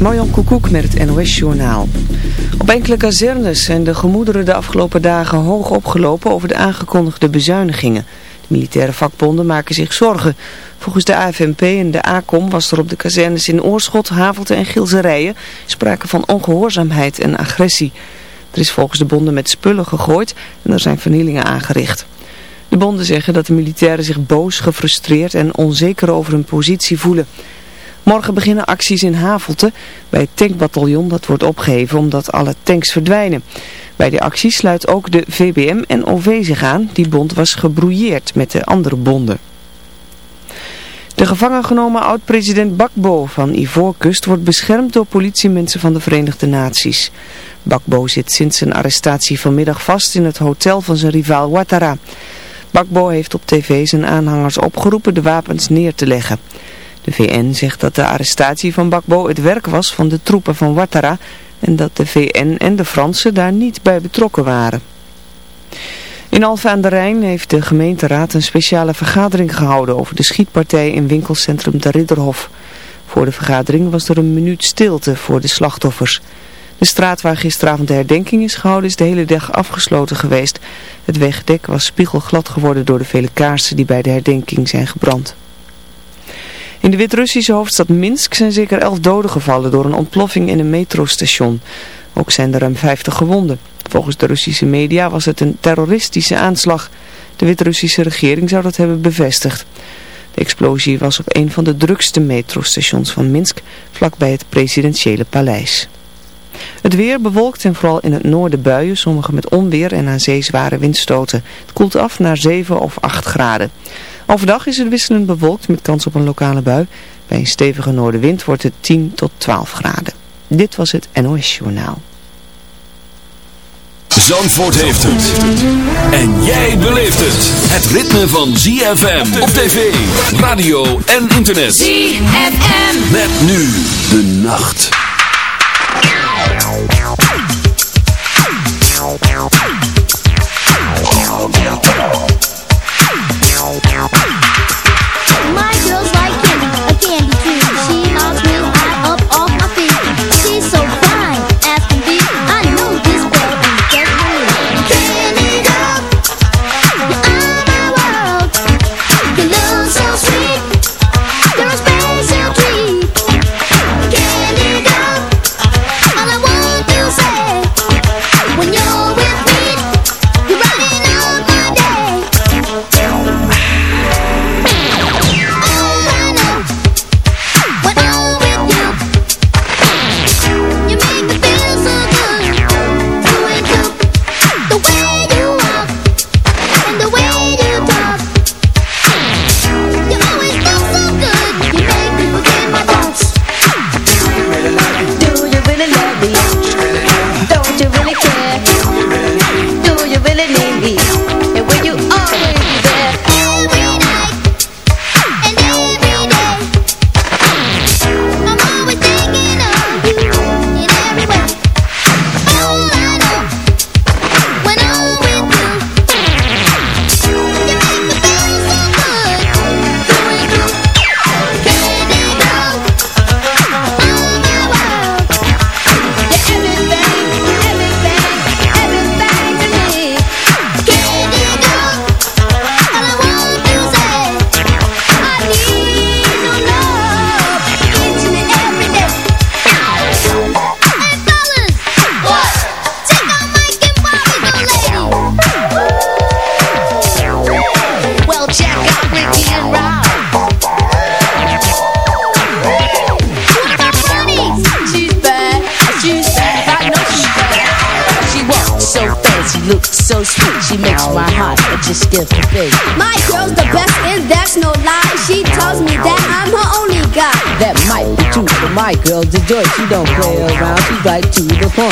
Marjan Koekoek met het NOS-journaal. Op enkele kazernes zijn de gemoederen de afgelopen dagen hoog opgelopen over de aangekondigde bezuinigingen. De militaire vakbonden maken zich zorgen. Volgens de AFNP en de ACOM was er op de kazernes in Oorschot, Havelte en Gilserijen sprake van ongehoorzaamheid en agressie. Er is volgens de bonden met spullen gegooid en er zijn vernielingen aangericht. De bonden zeggen dat de militairen zich boos, gefrustreerd en onzeker over hun positie voelen. Morgen beginnen acties in Havelte bij het tankbataljon dat wordt opgeheven omdat alle tanks verdwijnen. Bij de actie sluit ook de VBM en OV zich aan. Die bond was gebrouilleerd met de andere bonden. De gevangen genomen oud-president Bakbo van Ivoorkust wordt beschermd door politiemensen van de Verenigde Naties. Bakbo zit sinds zijn arrestatie vanmiddag vast in het hotel van zijn rivaal Ouattara. Bakbo heeft op tv zijn aanhangers opgeroepen de wapens neer te leggen. De VN zegt dat de arrestatie van Bakbo het werk was van de troepen van Ouattara en dat de VN en de Fransen daar niet bij betrokken waren. In Alphen aan de Rijn heeft de gemeenteraad een speciale vergadering gehouden over de schietpartij in winkelcentrum de Ridderhof. Voor de vergadering was er een minuut stilte voor de slachtoffers. De straat waar gisteravond de herdenking is gehouden is de hele dag afgesloten geweest. Het wegdek was spiegelglad geworden door de vele kaarsen die bij de herdenking zijn gebrand. In de Wit-Russische hoofdstad Minsk zijn zeker elf doden gevallen door een ontploffing in een metrostation. Ook zijn er ruim 50 gewonden. Volgens de Russische media was het een terroristische aanslag. De Wit-Russische regering zou dat hebben bevestigd. De explosie was op een van de drukste metrostations van Minsk, vlakbij het presidentiële paleis. Het weer bewolkt en vooral in het noorden buien, sommige met onweer en aan zee zware windstoten. Het koelt af naar 7 of 8 graden. Overdag is het wisselend bewolkt met kans op een lokale bui. Bij een stevige noordenwind wordt het 10 tot 12 graden. Dit was het NOS Journaal. Zandvoort heeft het. En jij beleeft het. Het ritme van ZFM op tv, radio en internet. ZFM. Met nu de nacht. Joy. She don't play around, she's right to the point.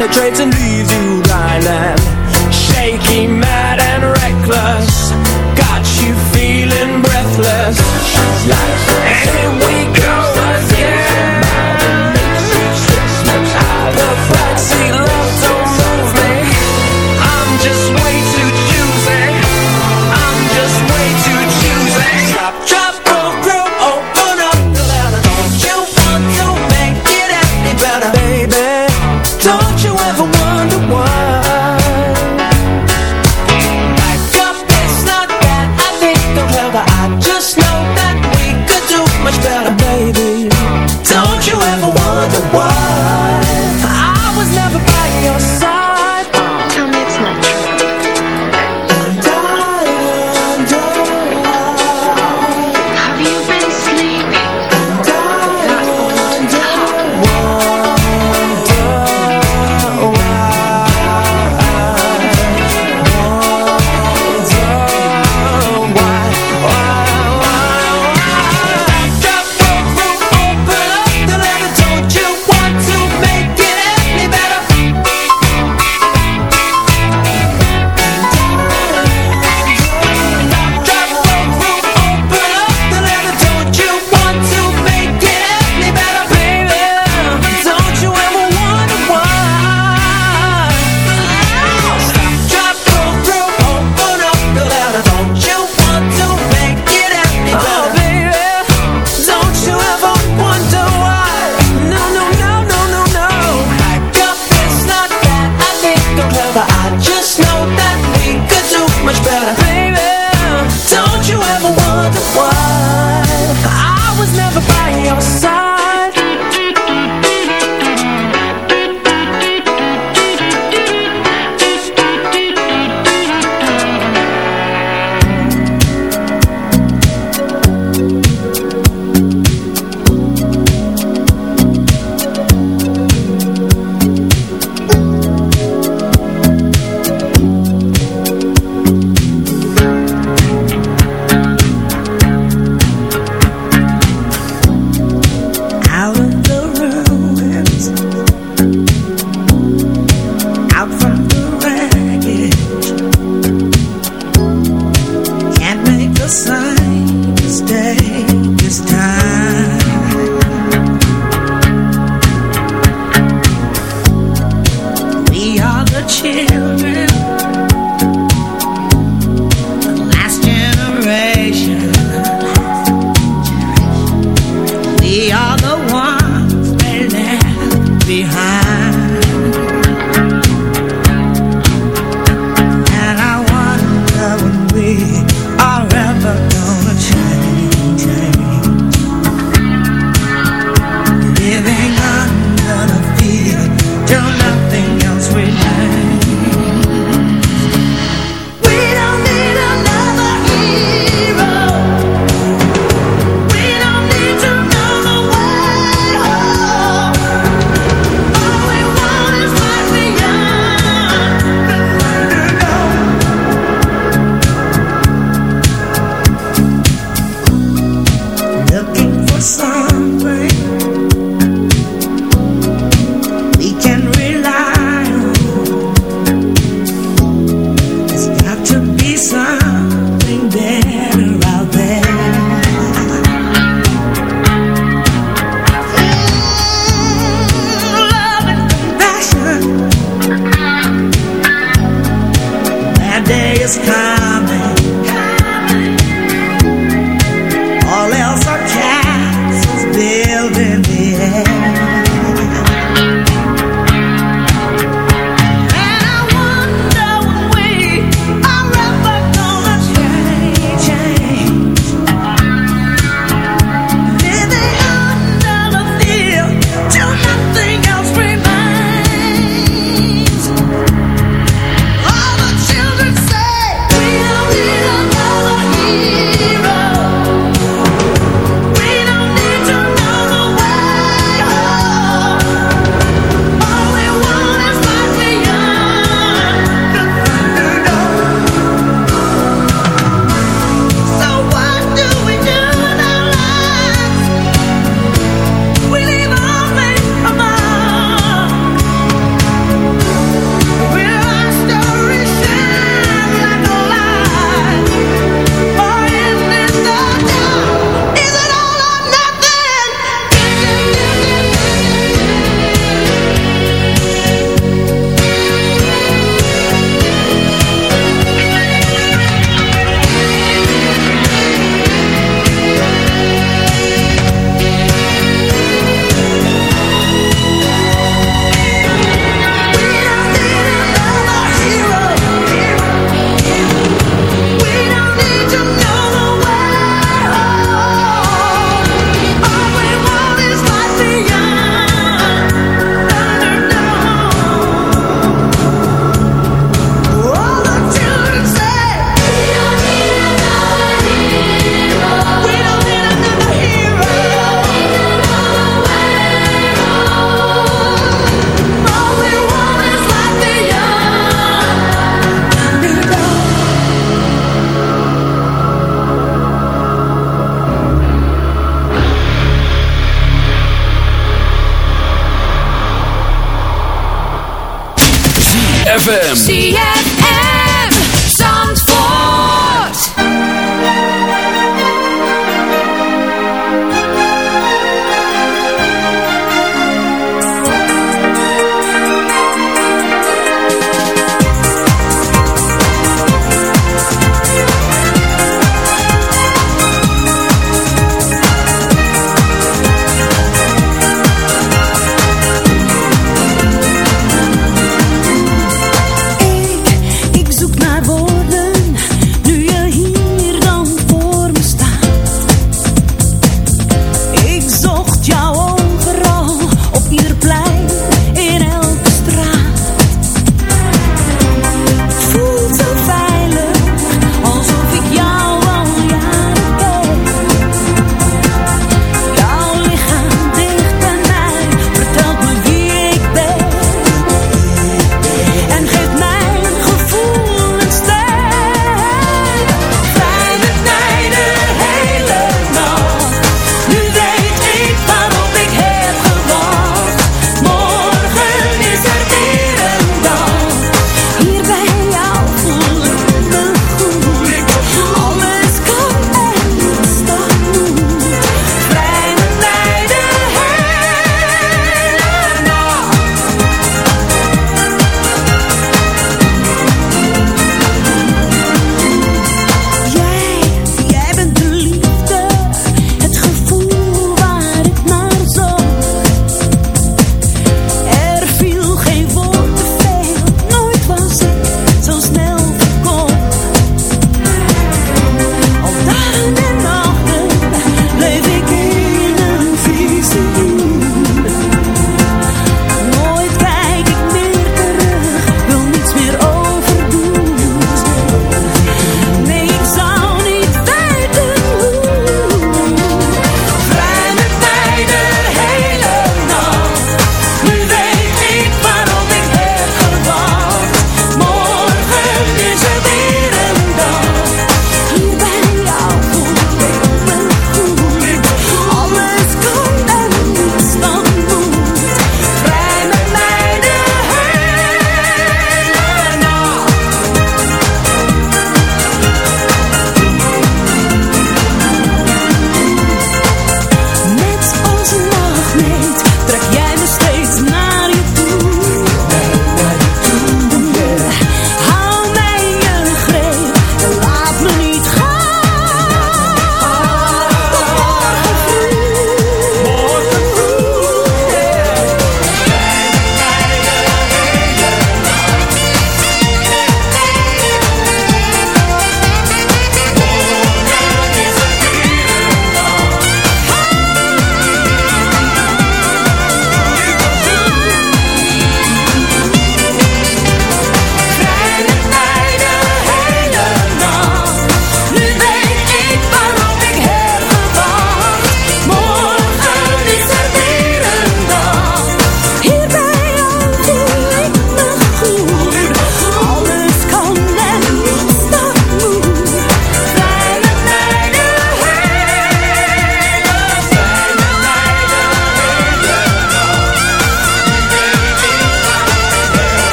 Penetrates and leaves you blind me.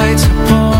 lights upon.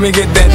Let me get that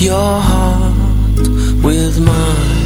your heart with mine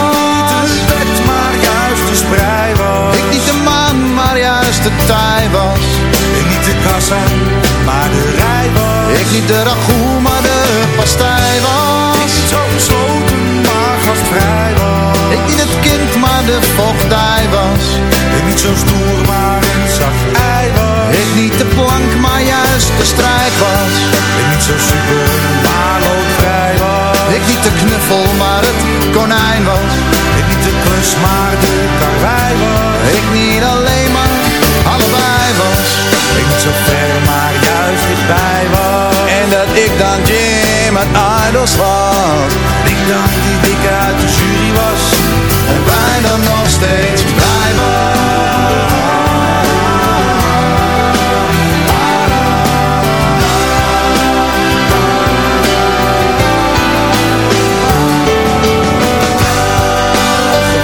was. Ik niet de kassa, maar de rij was. Ik niet de ragout, maar de pastij was. Ik niet zo gesloten, maar gastvrij was. Ik niet het kind, maar de vochtdij was. Ik niet zo stoer, maar een zacht ei was. Ik niet de plank, maar juist de strijd was. Ik niet zo super, maar loodvrij was. Ik niet de knuffel, maar het konijn was. Ik niet de klus, maar de karwei was. Ik niet Idols was. Ik dan die dikke uit de jury was En bijna nog steeds blij was.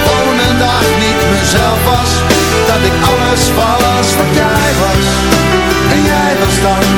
Gewoon een dag niet mezelf was Dat ik alles was wat jij was. En jij was dan